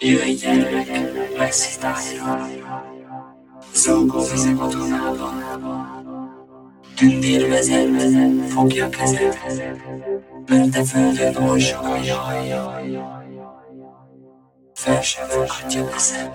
Jöjj gyermek, messzi tájra, Zúgó vizek a Tündér vezet, fogja kezed, mert a földön oly sok a jaj. Fel sem fogadja eszem,